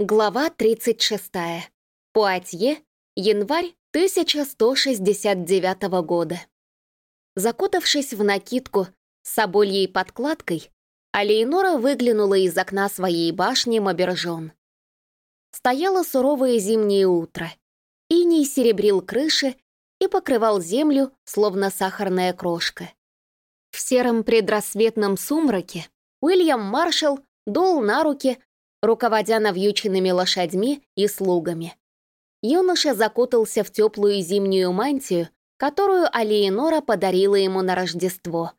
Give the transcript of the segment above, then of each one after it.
Глава 36. Пуатье, январь 1169 года. Закутавшись в накидку с собольей подкладкой, Алейнора выглянула из окна своей башни Мабержон. Стояло суровое зимнее утро. Иней серебрил крыши и покрывал землю, словно сахарная крошка. В сером предрассветном сумраке Уильям Маршалл дул на руки руководя навьюченными лошадьми и слугами. Юноша закутался в теплую зимнюю мантию, которую Алиенора подарила ему на Рождество,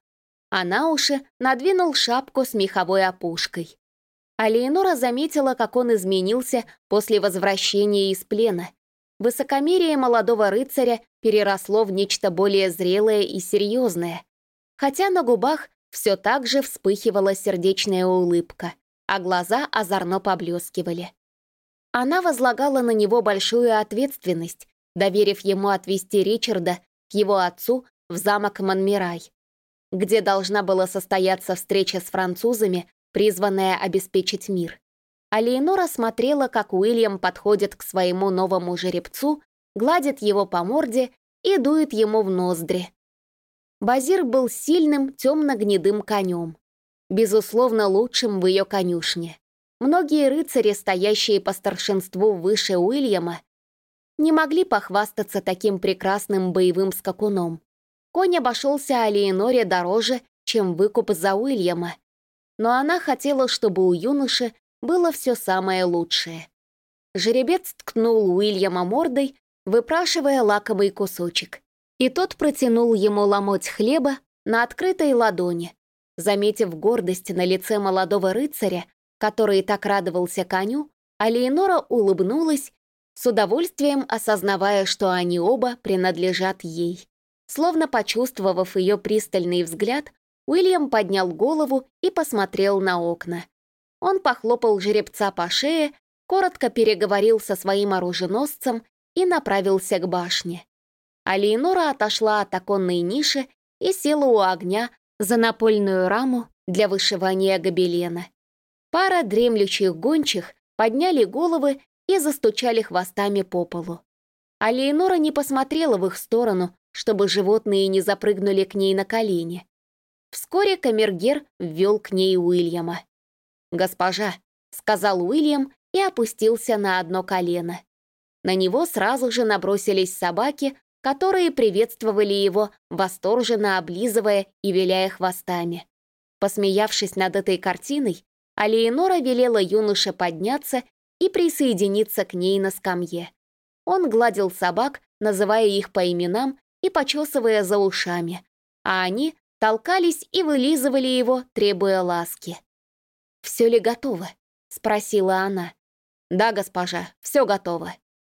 а на уши надвинул шапку с меховой опушкой. Алиенора заметила, как он изменился после возвращения из плена. Высокомерие молодого рыцаря переросло в нечто более зрелое и серьезное, хотя на губах все так же вспыхивала сердечная улыбка а глаза озорно поблескивали. Она возлагала на него большую ответственность, доверив ему отвезти Ричарда к его отцу в замок Монмирай, где должна была состояться встреча с французами, призванная обеспечить мир. А Леонора смотрела, как Уильям подходит к своему новому жеребцу, гладит его по морде и дует ему в ноздри. Базир был сильным темно-гнедым конем безусловно, лучшим в ее конюшне. Многие рыцари, стоящие по старшинству выше Уильяма, не могли похвастаться таким прекрасным боевым скакуном. Конь обошелся Алиеноре дороже, чем выкуп за Уильяма, но она хотела, чтобы у юноши было все самое лучшее. Жеребец ткнул Уильяма мордой, выпрашивая лакомый кусочек, и тот протянул ему ломоть хлеба на открытой ладони, Заметив гордость на лице молодого рыцаря, который так радовался коню, Алиенора улыбнулась, с удовольствием осознавая, что они оба принадлежат ей. Словно почувствовав ее пристальный взгляд, Уильям поднял голову и посмотрел на окна. Он похлопал жеребца по шее, коротко переговорил со своим оруженосцем и направился к башне. Алиенора отошла от оконной ниши и села у огня, за напольную раму для вышивания гобелена. Пара дремлющих гончих подняли головы и застучали хвостами по полу. А Леонора не посмотрела в их сторону, чтобы животные не запрыгнули к ней на колени. Вскоре камергер ввел к ней Уильяма. «Госпожа», — сказал Уильям и опустился на одно колено. На него сразу же набросились собаки, которые приветствовали его, восторженно облизывая и виляя хвостами. Посмеявшись над этой картиной, Алиенора велела юноше подняться и присоединиться к ней на скамье. Он гладил собак, называя их по именам и почесывая за ушами, а они толкались и вылизывали его, требуя ласки. «Все ли готово?» — спросила она. «Да, госпожа, все готово».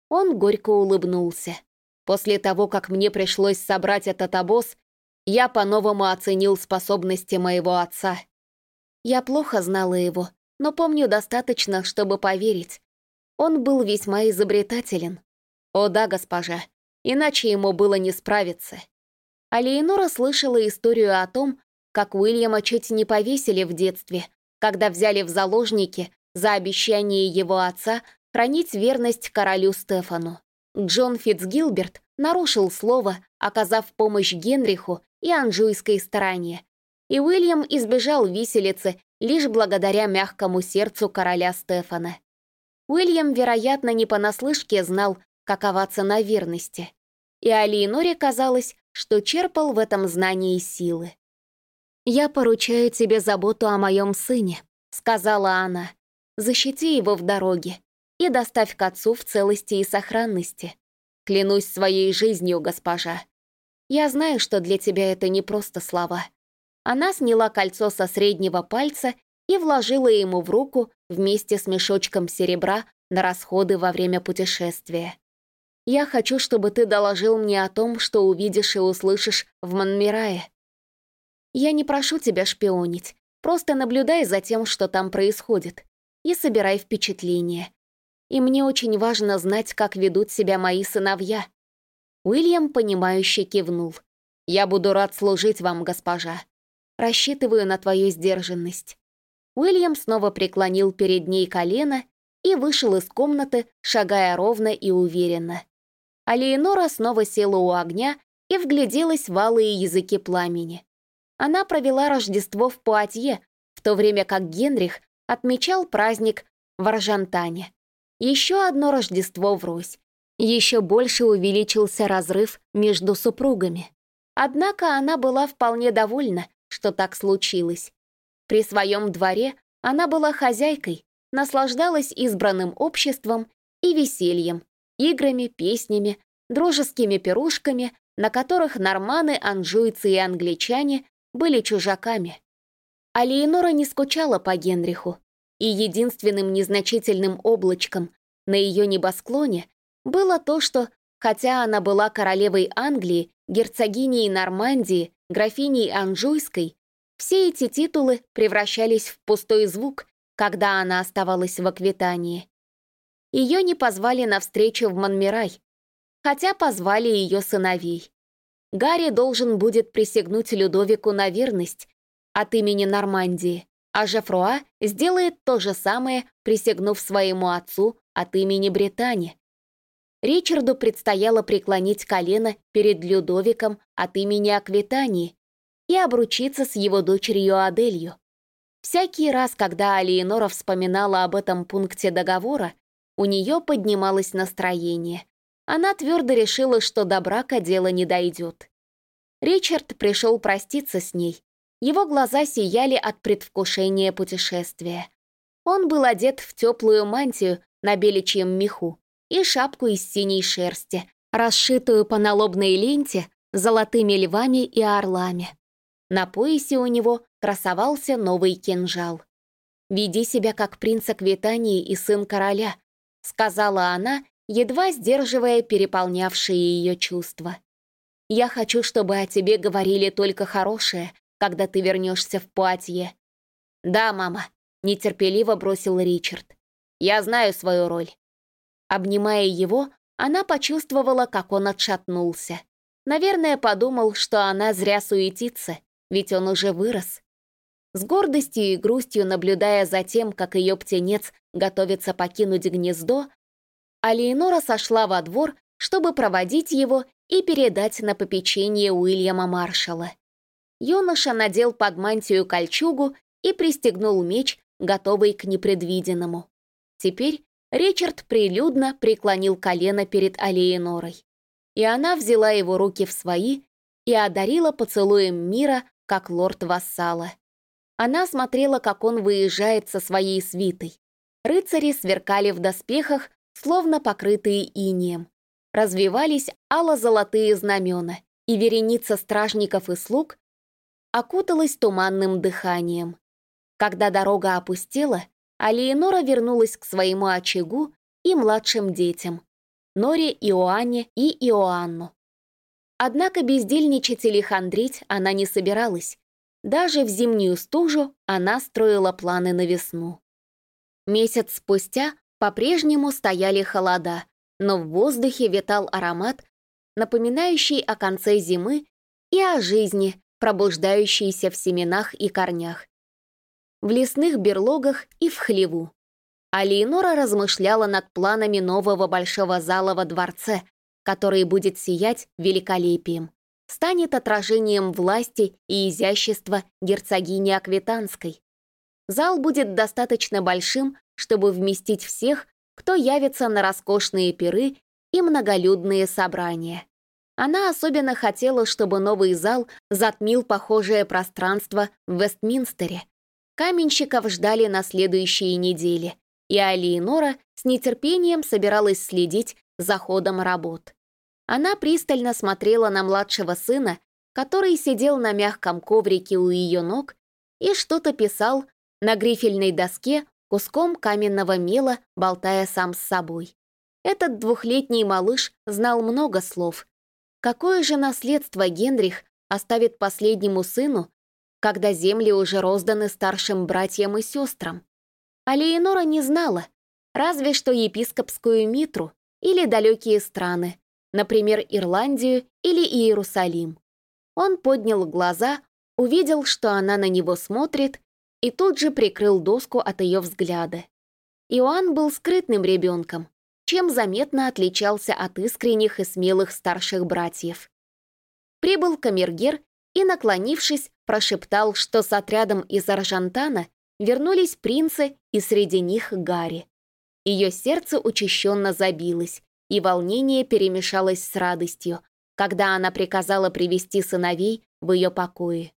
Он горько улыбнулся. После того, как мне пришлось собрать этот обоз, я по-новому оценил способности моего отца. Я плохо знала его, но помню достаточно, чтобы поверить. Он был весьма изобретателен. О да, госпожа, иначе ему было не справиться. А Леонора слышала историю о том, как Уильяма чуть не повесили в детстве, когда взяли в заложники за обещание его отца хранить верность королю Стефану. Джон Фитцгилберт нарушил слово, оказав помощь Генриху и анжуйской стороне, и Уильям избежал виселицы лишь благодаря мягкому сердцу короля Стефана. Уильям, вероятно, не понаслышке знал, какова цена верности, и Алиеноре казалось, что черпал в этом знании силы. «Я поручаю тебе заботу о моем сыне», — сказала она. «Защити его в дороге и доставь к отцу в целости и сохранности. Клянусь своей жизнью, госпожа. Я знаю, что для тебя это не просто слова. Она сняла кольцо со среднего пальца и вложила ему в руку вместе с мешочком серебра на расходы во время путешествия. Я хочу, чтобы ты доложил мне о том, что увидишь и услышишь в Монмирае. Я не прошу тебя шпионить, просто наблюдай за тем, что там происходит, и собирай впечатления и мне очень важно знать, как ведут себя мои сыновья». Уильям, понимающе кивнул. «Я буду рад служить вам, госпожа. Рассчитываю на твою сдержанность». Уильям снова преклонил перед ней колено и вышел из комнаты, шагая ровно и уверенно. А Леонора снова села у огня и вгляделась в алые языки пламени. Она провела Рождество в Пуатье, в то время как Генрих отмечал праздник в Аржантане. Еще одно Рождество врозь. Еще больше увеличился разрыв между супругами. Однако она была вполне довольна, что так случилось. При своем дворе она была хозяйкой, наслаждалась избранным обществом и весельем, играми, песнями, дружескими пирушками, на которых норманы, анжуйцы и англичане были чужаками. А Леонора не скучала по Генриху, и единственным незначительным облачком на ее небосклоне было то, что, хотя она была королевой Англии, герцогиней Нормандии, графиней Анжуйской, все эти титулы превращались в пустой звук, когда она оставалась в Аквитании. Ее не позвали на встречу в Монмирай, хотя позвали ее сыновей. Гарри должен будет присягнуть Людовику на верность от имени Нормандии, а Жефруа сделает то же самое, присягнув своему отцу от имени Британии. Ричарду предстояло преклонить колено перед Людовиком от имени Аквитании и обручиться с его дочерью Аделью. Всякий раз, когда Алиенора вспоминала об этом пункте договора, у нее поднималось настроение. Она твердо решила, что до брака дело не дойдет. Ричард пришел проститься с ней. Его глаза сияли от предвкушения путешествия. Он был одет в теплую мантию на беличьем меху и шапку из синей шерсти, расшитую по налобной ленте золотыми львами и орлами. На поясе у него красовался новый кинжал. «Веди себя как принц Аквитании и сын короля», сказала она, едва сдерживая переполнявшие ее чувства. «Я хочу, чтобы о тебе говорили только хорошее, когда ты вернешься в Пуатье». «Да, мама», — нетерпеливо бросил Ричард. «Я знаю свою роль». Обнимая его, она почувствовала, как он отшатнулся. Наверное, подумал, что она зря суетится, ведь он уже вырос. С гордостью и грустью наблюдая за тем, как ее птенец готовится покинуть гнездо, Алиенора сошла во двор, чтобы проводить его и передать на попечение Уильяма Маршалла. Юноша надел под мантию кольчугу и пристегнул меч, готовый к непредвиденному. Теперь Ричард прилюдно преклонил колено перед Алиенорой. И она взяла его руки в свои и одарила поцелуем мира как лорд-вассала. Она смотрела, как он выезжает со своей свитой. Рыцари сверкали в доспехах, словно покрытые инеем. Развивались ало-золотые знамена, и вереница стражников и слуг окуталась туманным дыханием. Когда дорога опустела, Алиенора вернулась к своему очагу и младшим детям — Норе, Иоанне и Иоанну. Однако бездельничать или хандрить она не собиралась. Даже в зимнюю стужу она строила планы на весну. Месяц спустя по-прежнему стояли холода, но в воздухе витал аромат, напоминающий о конце зимы и о жизни, пробуждающейся в семенах и корнях. В лесных берлогах и в хлеву. А Леонора размышляла над планами нового большого зала во дворце, который будет сиять великолепием, станет отражением власти и изящества герцогини Аквитанской. Зал будет достаточно большим, чтобы вместить всех, кто явится на роскошные пиры и многолюдные собрания. Она особенно хотела, чтобы новый зал затмил похожее пространство в Вестминстере. Каменщиков ждали на следующие недели, и Алиенора с нетерпением собиралась следить за ходом работ. Она пристально смотрела на младшего сына, который сидел на мягком коврике у ее ног и что-то писал на грифельной доске куском каменного мела, болтая сам с собой. Этот двухлетний малыш знал много слов. Какое же наследство Генрих оставит последнему сыну, когда земли уже розданы старшим братьям и сестрам? А Леонора не знала, разве что епископскую митру или далекие страны, например, Ирландию или Иерусалим. Он поднял глаза, увидел, что она на него смотрит, и тут же прикрыл доску от ее взгляда. Иоанн был скрытным ребенком, чем заметно отличался от искренних и смелых старших братьев. Прибыл камергер и, наклонившись, прошептал, что с отрядом из Аржантана вернулись принцы и среди них Гарри. Ее сердце учащенно забилось, и волнение перемешалось с радостью, когда она приказала привести сыновей в ее покои.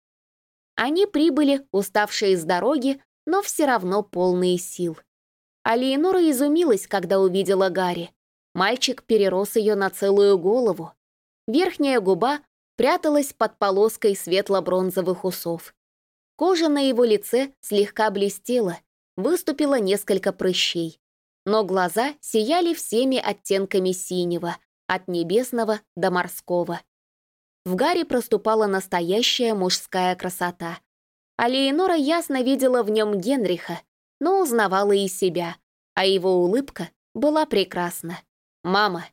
Они прибыли, уставшие с дороги, но все равно полные сил. А Леонора изумилась, когда увидела Гарри. Мальчик перерос ее на целую голову. Верхняя губа пряталась под полоской светло-бронзовых усов. Кожа на его лице слегка блестела, выступило несколько прыщей. Но глаза сияли всеми оттенками синего, от небесного до морского. В Гарри проступала настоящая мужская красота. А Леонора ясно видела в нем Генриха, но узнавала и себя, а его улыбка была прекрасна. «Мама!»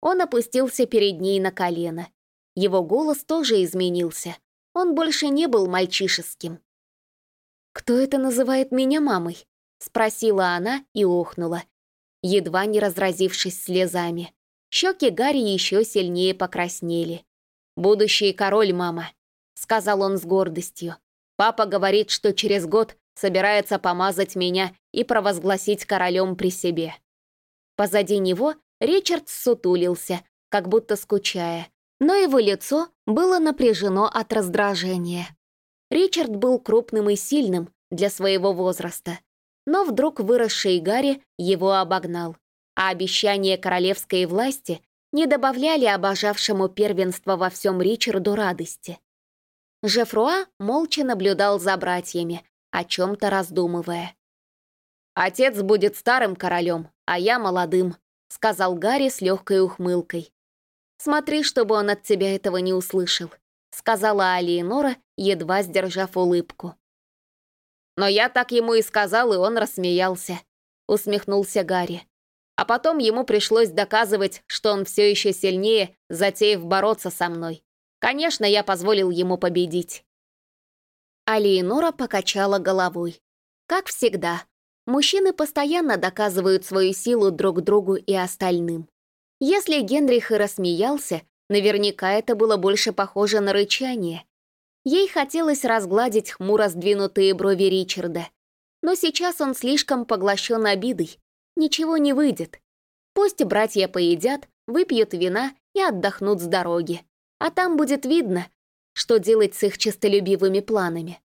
Он опустился перед ней на колено. Его голос тоже изменился. Он больше не был мальчишеским. «Кто это называет меня мамой?» — спросила она и охнула, едва не разразившись слезами. Щеки Гарри еще сильнее покраснели. «Будущий король, мама», — сказал он с гордостью. «Папа говорит, что через год собирается помазать меня и провозгласить королем при себе». Позади него Ричард сутулился, как будто скучая, но его лицо было напряжено от раздражения. Ричард был крупным и сильным для своего возраста, но вдруг выросший Гарри его обогнал, а обещания королевской власти не добавляли обожавшему первенство во всем Ричарду радости. Жефруа молча наблюдал за братьями, о чем-то раздумывая. «Отец будет старым королем, а я молодым», — сказал Гарри с легкой ухмылкой. «Смотри, чтобы он от тебя этого не услышал», — сказала Алиенора, едва сдержав улыбку. «Но я так ему и сказал, и он рассмеялся», — усмехнулся Гарри. А потом ему пришлось доказывать, что он все еще сильнее, затеяв бороться со мной. Конечно, я позволил ему победить. Алиенора покачала головой. Как всегда, мужчины постоянно доказывают свою силу друг другу и остальным. Если Генрих и рассмеялся, наверняка это было больше похоже на рычание. Ей хотелось разгладить хмуро сдвинутые брови Ричарда. Но сейчас он слишком поглощен обидой. Ничего не выйдет. Пусть братья поедят, выпьют вина и отдохнут с дороги. А там будет видно, что делать с их честолюбивыми планами.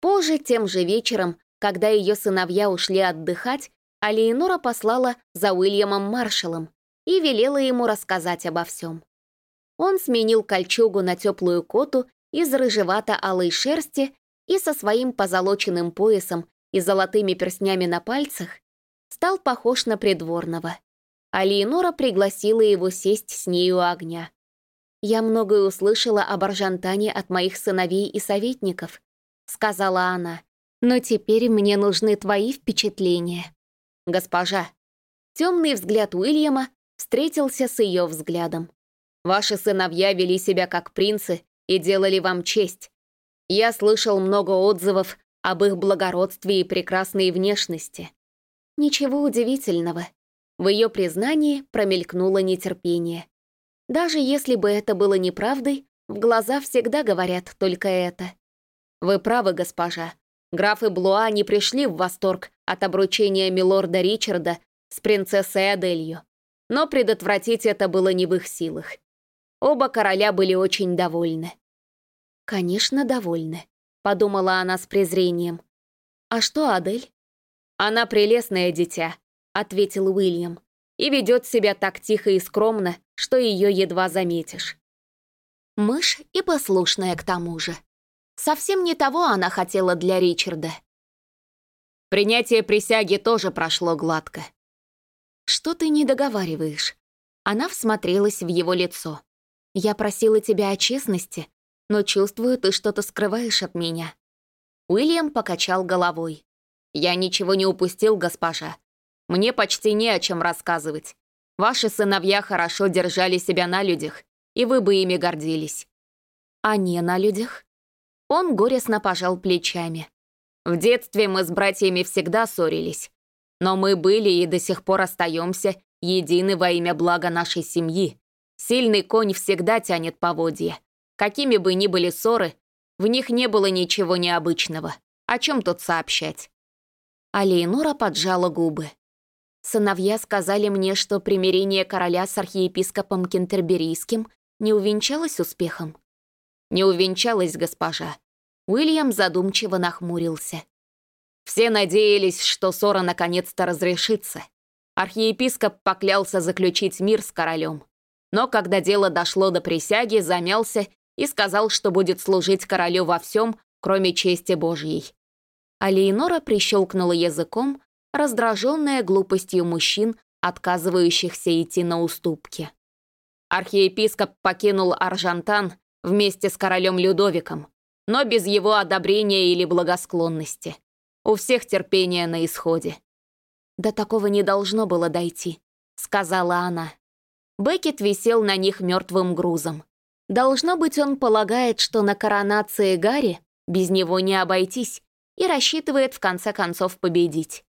Позже, тем же вечером, когда ее сыновья ушли отдыхать, Алиенора послала за Уильямом Маршалом, и велела ему рассказать обо всем. Он сменил кольчугу на теплую коту из рыжевато-алой шерсти и со своим позолоченным поясом и золотыми перстнями на пальцах стал похож на придворного. А Леонора пригласила его сесть с нею огня. «Я многое услышала об Аржантане от моих сыновей и советников», — сказала она. «Но теперь мне нужны твои впечатления». «Госпожа». Темный взгляд Уильяма встретился с ее взглядом. «Ваши сыновья вели себя как принцы и делали вам честь. Я слышал много отзывов об их благородстве и прекрасной внешности». Ничего удивительного. В ее признании промелькнуло нетерпение. Даже если бы это было неправдой, в глаза всегда говорят только это. «Вы правы, госпожа. Графы Блуа не пришли в восторг от обручения милорда Ричарда с принцессой Аделью но предотвратить это было не в их силах. Оба короля были очень довольны. «Конечно, довольны», — подумала она с презрением. «А что Адель?» «Она прелестное дитя», — ответил Уильям, «и ведет себя так тихо и скромно, что ее едва заметишь». Мышь и послушная к тому же. Совсем не того она хотела для Ричарда. Принятие присяги тоже прошло гладко. «Что ты не договариваешь?» Она всмотрелась в его лицо. «Я просила тебя о честности, но чувствую, ты что-то скрываешь от меня». Уильям покачал головой. «Я ничего не упустил, госпожа. Мне почти не о чем рассказывать. Ваши сыновья хорошо держали себя на людях, и вы бы ими гордились». «А не на людях?» Он горестно пожал плечами. «В детстве мы с братьями всегда ссорились. Но мы были и до сих пор остаемся едины во имя блага нашей семьи. Сильный конь всегда тянет поводья. Какими бы ни были ссоры, в них не было ничего необычного. О чем тут сообщать? А поджала губы. Сыновья сказали мне, что примирение короля с архиепископом Кентерберийским не увенчалось успехом. Не увенчалось, госпожа. Уильям задумчиво нахмурился. Все надеялись, что ссора наконец-то разрешится. Архиепископ поклялся заключить мир с королем. Но когда дело дошло до присяги, замялся и сказал, что будет служить королю во всем, кроме чести Божьей. А Лейнора прищелкнула языком, раздраженная глупостью мужчин, отказывающихся идти на уступки. Архиепископ покинул Аржантан вместе с королем Людовиком, но без его одобрения или благосклонности. У всех терпение на исходе. «До такого не должно было дойти», — сказала она. Беккет висел на них мертвым грузом. Должно быть, он полагает, что на коронации Гарри без него не обойтись и рассчитывает в конце концов победить.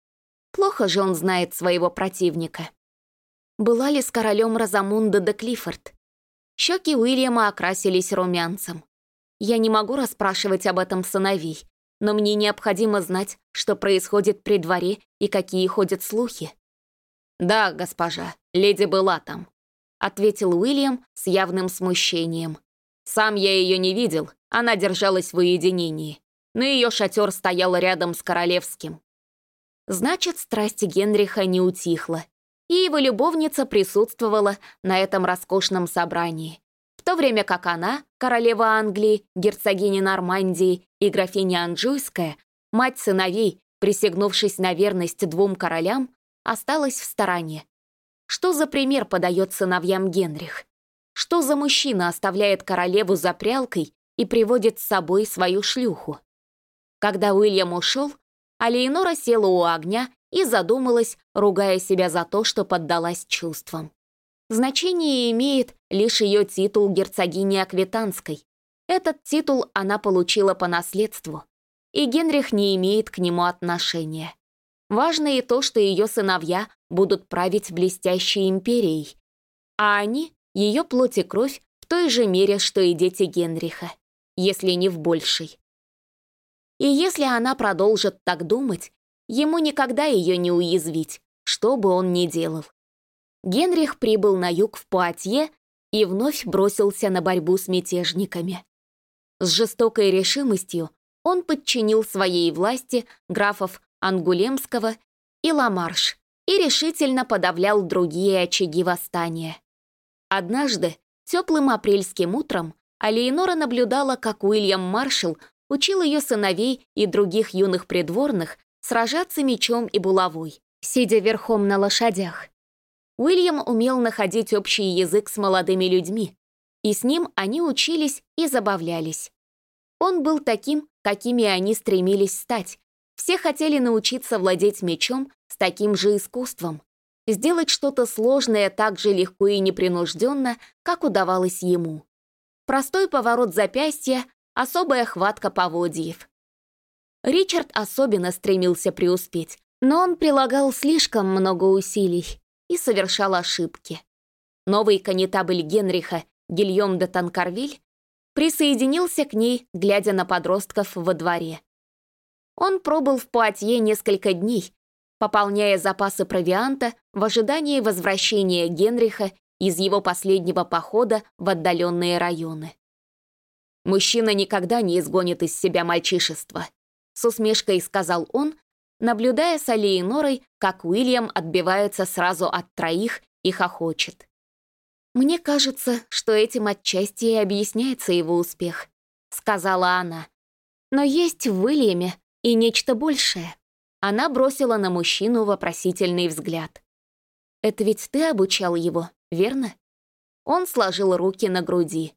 Плохо же он знает своего противника. Была ли с королем Розамунда де Клиффорд? Щеки Уильяма окрасились румянцем. Я не могу расспрашивать об этом сыновей, но мне необходимо знать, что происходит при дворе и какие ходят слухи. «Да, госпожа, леди была там», — ответил Уильям с явным смущением. «Сам я ее не видел, она держалась в уединении, но ее шатер стоял рядом с королевским. Значит, страсть Генриха не утихла, и его любовница присутствовала на этом роскошном собрании, в то время как она, королева Англии, герцогиня Нормандии и графиня Анжуйская, мать сыновей, присягнувшись на верность двум королям, осталась в стороне. Что за пример подает сыновьям Генрих? Что за мужчина оставляет королеву за прялкой и приводит с собой свою шлюху? Когда Уильям ушел, Алейнора села у огня и задумалась, ругая себя за то, что поддалась чувствам. Значение имеет лишь ее титул герцогини Аквитанской. Этот титул она получила по наследству, и Генрих не имеет к нему отношения. Важно и то, что ее сыновья будут править блестящей империей, а они — ее плоть и кровь в той же мере, что и дети Генриха, если не в большей. И если она продолжит так думать, ему никогда ее не уязвить, что бы он ни делал. Генрих прибыл на юг в Пуатье и вновь бросился на борьбу с мятежниками. С жестокой решимостью он подчинил своей власти графов Ангулемского и Ламарш и решительно подавлял другие очаги восстания. Однажды, теплым апрельским утром, Алейнора наблюдала, как Уильям Маршалл учил ее сыновей и других юных придворных сражаться мечом и булавой, сидя верхом на лошадях. Уильям умел находить общий язык с молодыми людьми, и с ним они учились и забавлялись. Он был таким, какими они стремились стать. Все хотели научиться владеть мечом с таким же искусством, сделать что-то сложное так же легко и непринужденно, как удавалось ему. Простой поворот запястья, особая хватка поводьев. Ричард особенно стремился преуспеть, но он прилагал слишком много усилий и совершал ошибки. Новый конетабль Генриха, Гильем де Танкарвиль, присоединился к ней, глядя на подростков во дворе. Он пробыл в Пуатье несколько дней, пополняя запасы провианта в ожидании возвращения Генриха из его последнего похода в отдаленные районы. «Мужчина никогда не изгонит из себя мальчишество», с усмешкой сказал он, наблюдая с Алиенорой, как Уильям отбивается сразу от троих и хохочет. «Мне кажется, что этим отчасти и объясняется его успех», — сказала она. «Но есть в Уильяме и нечто большее». Она бросила на мужчину вопросительный взгляд. «Это ведь ты обучал его, верно?» Он сложил руки на груди.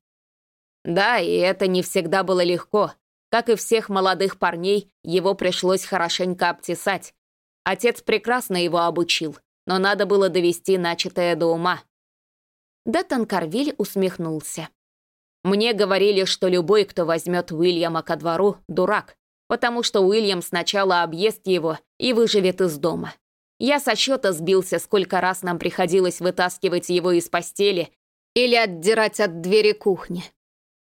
Да, и это не всегда было легко. Как и всех молодых парней, его пришлось хорошенько обтесать. Отец прекрасно его обучил, но надо было довести начатое до ума. Деттон Карвиль усмехнулся. «Мне говорили, что любой, кто возьмет Уильяма ко двору, дурак, потому что Уильям сначала объест его и выживет из дома. Я со счета сбился, сколько раз нам приходилось вытаскивать его из постели или отдирать от двери кухни.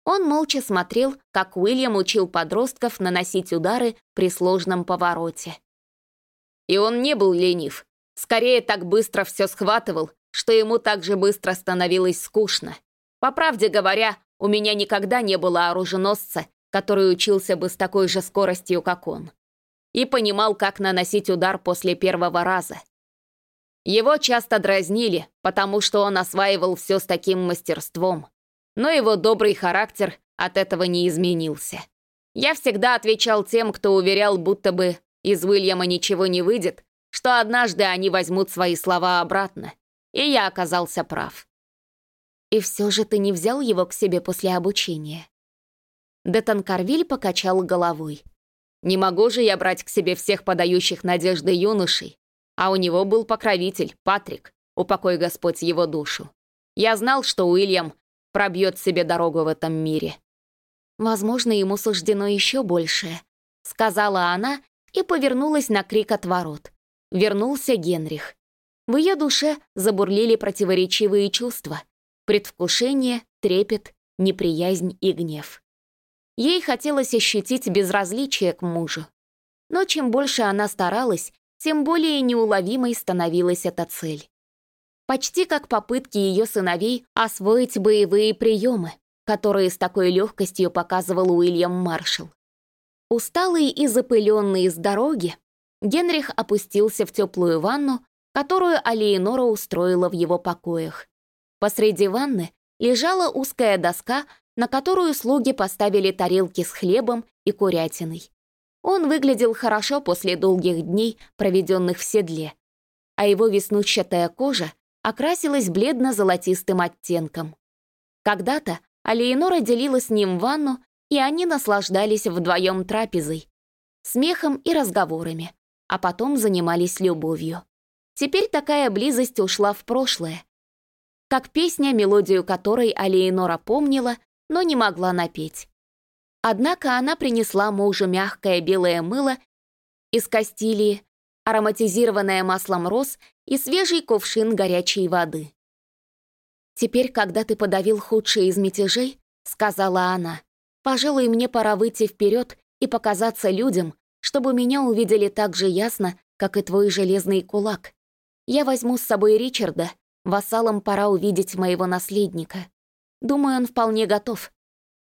Он молча смотрел, как Уильям учил подростков наносить удары при сложном повороте. И он не был ленив. Скорее, так быстро все схватывал, что ему так же быстро становилось скучно. По правде говоря, у меня никогда не было оруженосца, который учился бы с такой же скоростью, как он и понимал, как наносить удар после первого раза. Его часто дразнили, потому что он осваивал все с таким мастерством, но его добрый характер от этого не изменился. Я всегда отвечал тем, кто уверял, будто бы из Уильяма ничего не выйдет, что однажды они возьмут свои слова обратно, и я оказался прав. «И все же ты не взял его к себе после обучения?» Детон Карвиль покачал головой. Не могу же я брать к себе всех подающих надежды юношей. А у него был покровитель, Патрик, упокой Господь его душу. Я знал, что Уильям пробьет себе дорогу в этом мире. Возможно, ему суждено еще большее, сказала она и повернулась на крик от ворот. Вернулся Генрих. В ее душе забурлили противоречивые чувства. Предвкушение, трепет, неприязнь и гнев. Ей хотелось ощутить безразличие к мужу. Но чем больше она старалась, тем более неуловимой становилась эта цель. Почти как попытки ее сыновей освоить боевые приемы, которые с такой легкостью показывал Уильям Маршалл. Усталый и запыленный с дороги, Генрих опустился в теплую ванну, которую Алиенора устроила в его покоях. Посреди ванны лежала узкая доска на которую слуги поставили тарелки с хлебом и курятиной. Он выглядел хорошо после долгих дней, проведенных в седле, а его веснущатая кожа окрасилась бледно-золотистым оттенком. Когда-то Алиенора делила с ним ванну, и они наслаждались вдвоем трапезой, смехом и разговорами, а потом занимались любовью. Теперь такая близость ушла в прошлое. Как песня, мелодию которой Алиенора помнила, но не могла напеть. Однако она принесла мужу мягкое белое мыло из Кастилии, ароматизированное маслом роз и свежий кувшин горячей воды. «Теперь, когда ты подавил худшие из мятежей, — сказала она, — пожалуй, мне пора выйти вперед и показаться людям, чтобы меня увидели так же ясно, как и твой железный кулак. Я возьму с собой Ричарда, вассалам пора увидеть моего наследника. Думаю, он вполне готов».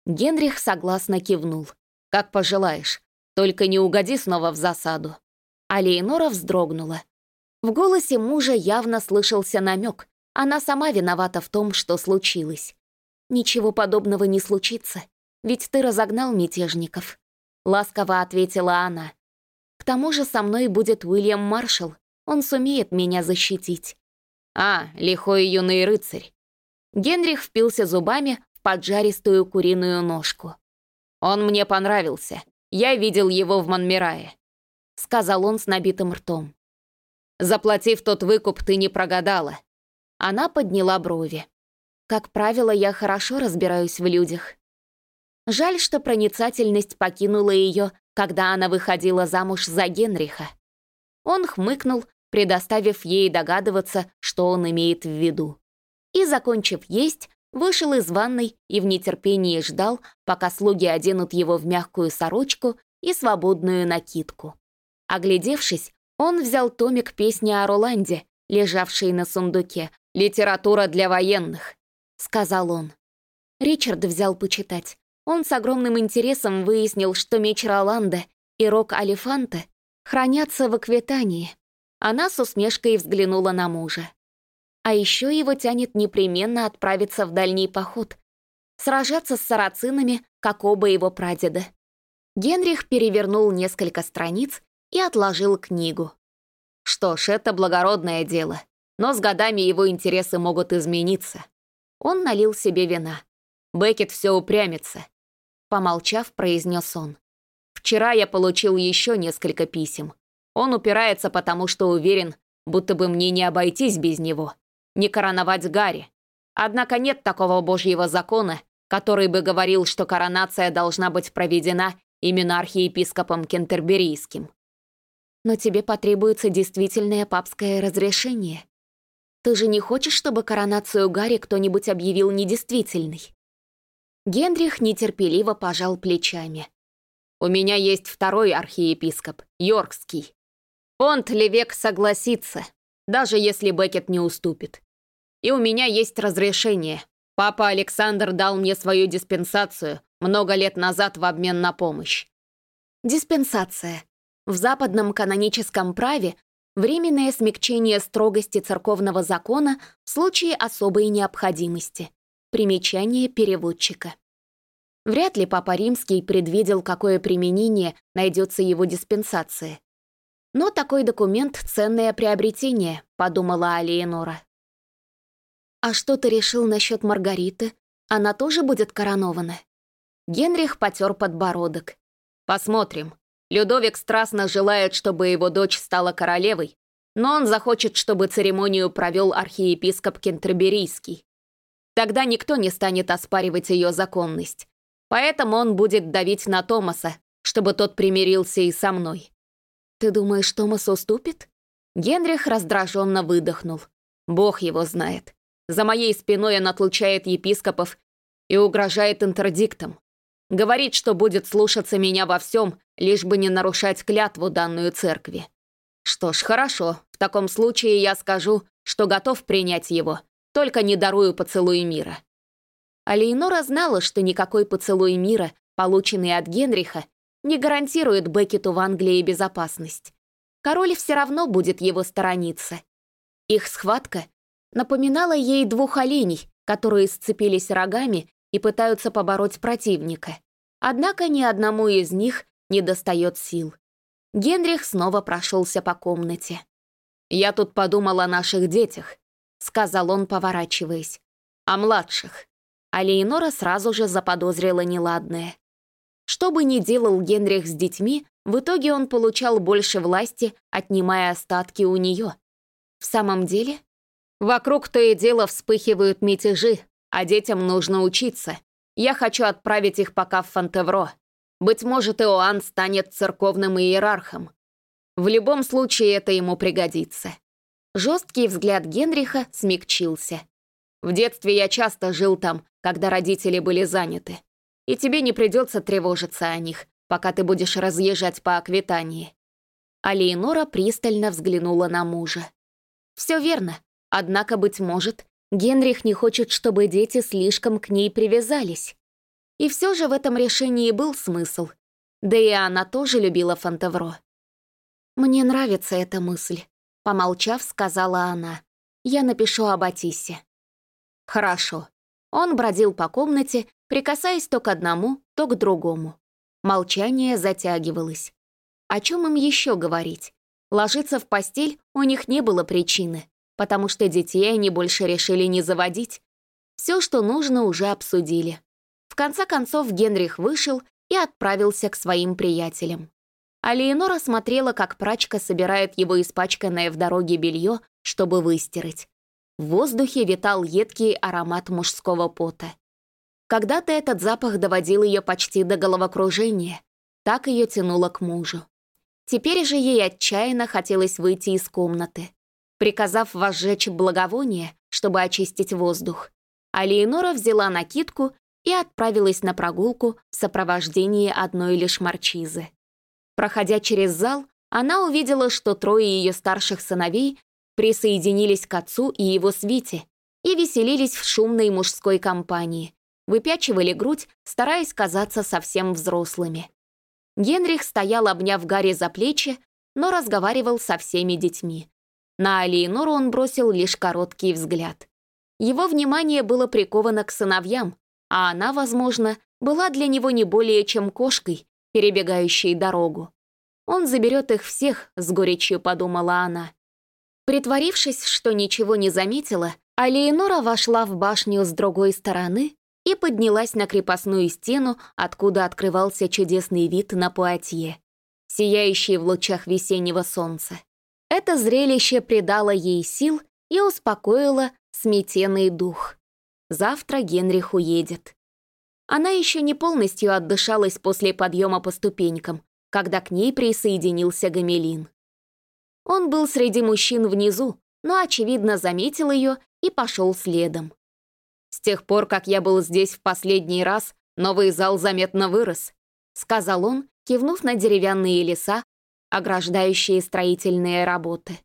Генрих согласно кивнул. «Как пожелаешь. Только не угоди снова в засаду». А Лейнора вздрогнула. В голосе мужа явно слышался намек. Она сама виновата в том, что случилось. «Ничего подобного не случится, ведь ты разогнал мятежников», — ласково ответила она. «К тому же со мной будет Уильям Маршалл, он сумеет меня защитить». «А, лихой юный рыцарь», Генрих впился зубами в поджаристую куриную ножку. «Он мне понравился. Я видел его в Монмирае», — сказал он с набитым ртом. «Заплатив тот выкуп, ты не прогадала». Она подняла брови. «Как правило, я хорошо разбираюсь в людях». Жаль, что проницательность покинула ее, когда она выходила замуж за Генриха. Он хмыкнул, предоставив ей догадываться, что он имеет в виду и, закончив есть, вышел из ванной и в нетерпении ждал, пока слуги оденут его в мягкую сорочку и свободную накидку. Оглядевшись, он взял томик песни о Роланде, лежавший на сундуке, «Литература для военных», — сказал он. Ричард взял почитать. Он с огромным интересом выяснил, что меч Роланда и рог Алифанта хранятся в Аквитании. Она с усмешкой взглянула на мужа. А еще его тянет непременно отправиться в дальний поход, сражаться с сарацинами, как оба его прадеда. Генрих перевернул несколько страниц и отложил книгу. Что ж, это благородное дело, но с годами его интересы могут измениться. Он налил себе вина. Беккет все упрямится. Помолчав, произнес он. Вчера я получил еще несколько писем. Он упирается, потому что уверен, будто бы мне не обойтись без него не короновать Гарри. Однако нет такого божьего закона, который бы говорил, что коронация должна быть проведена именно архиепископом Кентерберийским. Но тебе потребуется действительное папское разрешение. Ты же не хочешь, чтобы коронацию Гарри кто-нибудь объявил недействительной?» Генрих нетерпеливо пожал плечами. «У меня есть второй архиепископ, Йоркский. Понт Левек согласится, даже если Бекет не уступит. И у меня есть разрешение. Папа Александр дал мне свою диспенсацию много лет назад в обмен на помощь. Диспенсация. В западном каноническом праве временное смягчение строгости церковного закона в случае особой необходимости. Примечание переводчика. Вряд ли Папа Римский предвидел, какое применение найдется его диспенсации. Но такой документ — ценное приобретение, подумала Алиенора. «А что ты решил насчет Маргариты? Она тоже будет коронована?» Генрих потер подбородок. «Посмотрим. Людовик страстно желает, чтобы его дочь стала королевой, но он захочет, чтобы церемонию провел архиепископ Кентерберийский. Тогда никто не станет оспаривать ее законность. Поэтому он будет давить на Томаса, чтобы тот примирился и со мной. Ты думаешь, Томас уступит? Генрих раздраженно выдохнул. Бог его знает. За моей спиной он отлучает епископов и угрожает интердиктом. Говорит, что будет слушаться меня во всем, лишь бы не нарушать клятву данную церкви. Что ж, хорошо, в таком случае я скажу, что готов принять его, только не дарую поцелуй мира. А Лейнора знала, что никакой поцелуй мира, полученный от Генриха, не гарантирует Беккету в Англии безопасность. Король все равно будет его сторониться. Их схватка напоминала ей двух оленей, которые сцепились рогами и пытаются побороть противника. Однако ни одному из них не достает сил. Генрих снова прошелся по комнате. «Я тут подумал о наших детях», — сказал он, поворачиваясь. «О младших а Леонора сразу же заподозрила неладное. Что бы ни делал Генрих с детьми, в итоге он получал больше власти, отнимая остатки у нее. В самом деле, вокруг то и дело вспыхивают мятежи, а детям нужно учиться. Я хочу отправить их пока в Фонтевро. Быть может, Иоанн станет церковным иерархом. В любом случае это ему пригодится. Жесткий взгляд Генриха смягчился. В детстве я часто жил там, когда родители были заняты. И тебе не придется тревожиться о них, пока ты будешь разъезжать по Аквитании». А Леонора пристально взглянула на мужа. «Все верно. Однако, быть может, Генрих не хочет, чтобы дети слишком к ней привязались. И все же в этом решении был смысл. Да и она тоже любила Фонтевро. «Мне нравится эта мысль», — помолчав, сказала она. «Я напишу об Атисе». «Хорошо», он бродил по комнате, прикасаясь то к одному, то к другому. Молчание затягивалось. О чем им еще говорить? Ложиться в постель у них не было причины, потому что детей они больше решили не заводить. Все, что нужно, уже обсудили. В конце концов Генрих вышел и отправился к своим приятелям. А Леонора смотрела, как прачка собирает его испачканное в дороге белье, чтобы выстирать. В воздухе витал едкий аромат мужского пота. Когда-то этот запах доводил ее почти до головокружения. Так ее тянуло к мужу. Теперь же ей отчаянно хотелось выйти из комнаты. Приказав возжечь благовоние, чтобы очистить воздух, Алиенора взяла накидку и отправилась на прогулку в сопровождении одной лишь марчизы. Проходя через зал, она увидела, что трое ее старших сыновей присоединились к отцу и его свите и веселились в шумной мужской компании, выпячивали грудь, стараясь казаться совсем взрослыми. Генрих стоял, обняв Гарри за плечи, но разговаривал со всеми детьми. На Алиенору он бросил лишь короткий взгляд. Его внимание было приковано к сыновьям, а она, возможно, была для него не более чем кошкой, перебегающей дорогу. Он заберет их всех, с горечью подумала она. Притворившись, что ничего не заметила, Алиенора вошла в башню с другой стороны и поднялась на крепостную стену, откуда открывался чудесный вид на Пуатье, сияющий в лучах весеннего солнца. Это зрелище придало ей сил и успокоило сметенный дух. Завтра Генрих уедет. Она еще не полностью отдышалась после подъема по ступенькам, когда к ней присоединился Гамелин. Он был среди мужчин внизу, но, очевидно, заметил ее и пошел следом. «С тех пор, как я был здесь в последний раз, новый зал заметно вырос», — сказал он, кивнув на деревянные леса, ограждающие строительные работы.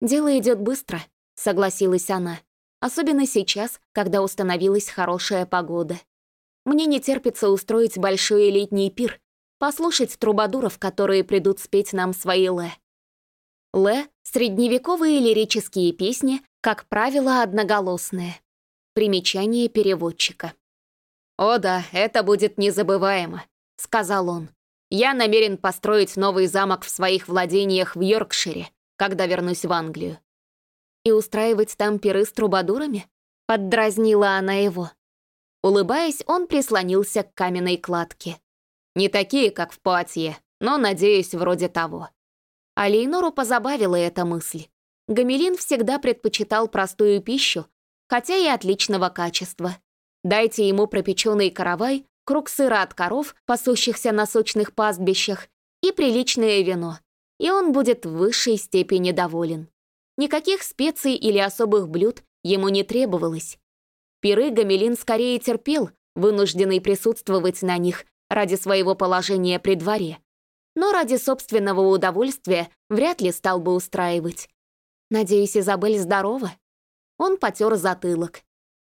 «Дело идет быстро», — согласилась она, особенно сейчас, когда установилась хорошая погода. «Мне не терпится устроить большой летний пир, послушать трубадуров, которые придут спеть нам свои лэ. Лэ — средневековые лирические песни, как правило, одноголосные. Примечание переводчика. «О да, это будет незабываемо», — сказал он. «Я намерен построить новый замок в своих владениях в Йоркшире, когда вернусь в Англию». «И устраивать там пиры с трубадурами?» — поддразнила она его. Улыбаясь, он прислонился к каменной кладке. Не такие, как в Пуатье, но, надеюсь, вроде того. А Лейнору позабавила эта мысль. Гамелин всегда предпочитал простую пищу, хотя и отличного качества. Дайте ему пропеченный каравай, круг сыра от коров, пасущихся на сочных пастбищах, и приличное вино, и он будет в высшей степени доволен. Никаких специй или особых блюд ему не требовалось. Пиры Гамелин скорее терпел, вынужденный присутствовать на них ради своего положения при дворе, но ради собственного удовольствия вряд ли стал бы устраивать. Надеюсь, Изабель здорова? Он потер затылок.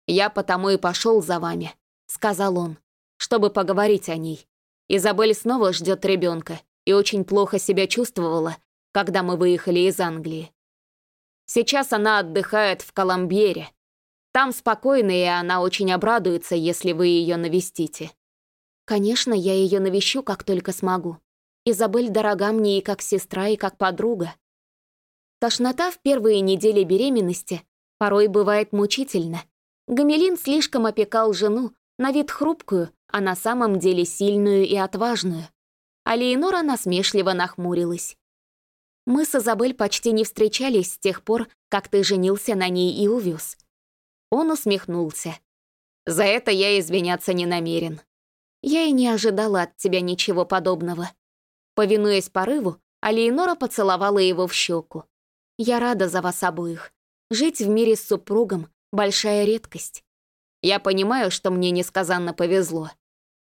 «Я потому и пошел за вами», — сказал он, чтобы поговорить о ней. Изабель снова ждет ребенка и очень плохо себя чувствовала, когда мы выехали из Англии. Сейчас она отдыхает в Коломбьере. Там спокойно, и она очень обрадуется, если вы ее навестите. Конечно, я ее навещу, как только смогу. Изабель дорога мне и как сестра, и как подруга. Тошнота в первые недели беременности порой бывает мучительно. Гамелин слишком опекал жену, на вид хрупкую, а на самом деле сильную и отважную. А Леонора насмешливо нахмурилась. «Мы с Изабель почти не встречались с тех пор, как ты женился на ней и увез». Он усмехнулся. «За это я извиняться не намерен. Я и не ожидала от тебя ничего подобного. Повинуясь порыву, Алиенора поцеловала его в щеку. Я рада за вас обоих. Жить в мире с супругом — большая редкость. Я понимаю, что мне несказанно повезло.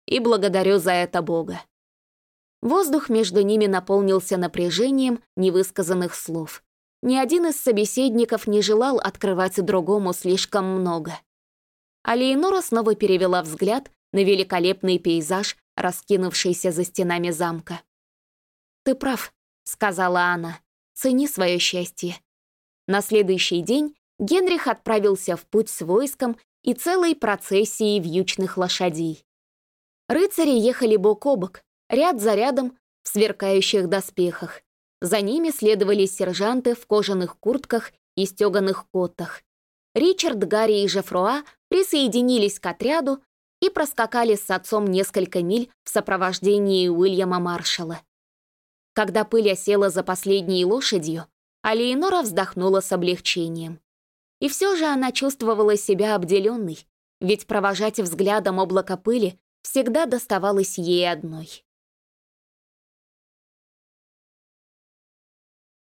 И благодарю за это Бога. Воздух между ними наполнился напряжением невысказанных слов. Ни один из собеседников не желал открывать другому слишком много. А снова перевела взгляд на великолепный пейзаж, раскинувшийся за стенами замка. «Ты прав», — сказала она, — «цени свое счастье». На следующий день Генрих отправился в путь с войском и целой процессией вьючных лошадей. Рыцари ехали бок о бок, ряд за рядом, в сверкающих доспехах. За ними следовали сержанты в кожаных куртках и стеганых котах. Ричард, Гарри и Жефруа присоединились к отряду, и проскакали с отцом несколько миль в сопровождении Уильяма Маршалла. Когда пыль осела за последней лошадью, Алиенора вздохнула с облегчением. И все же она чувствовала себя обделенной, ведь провожать взглядом облако пыли всегда доставалось ей одной.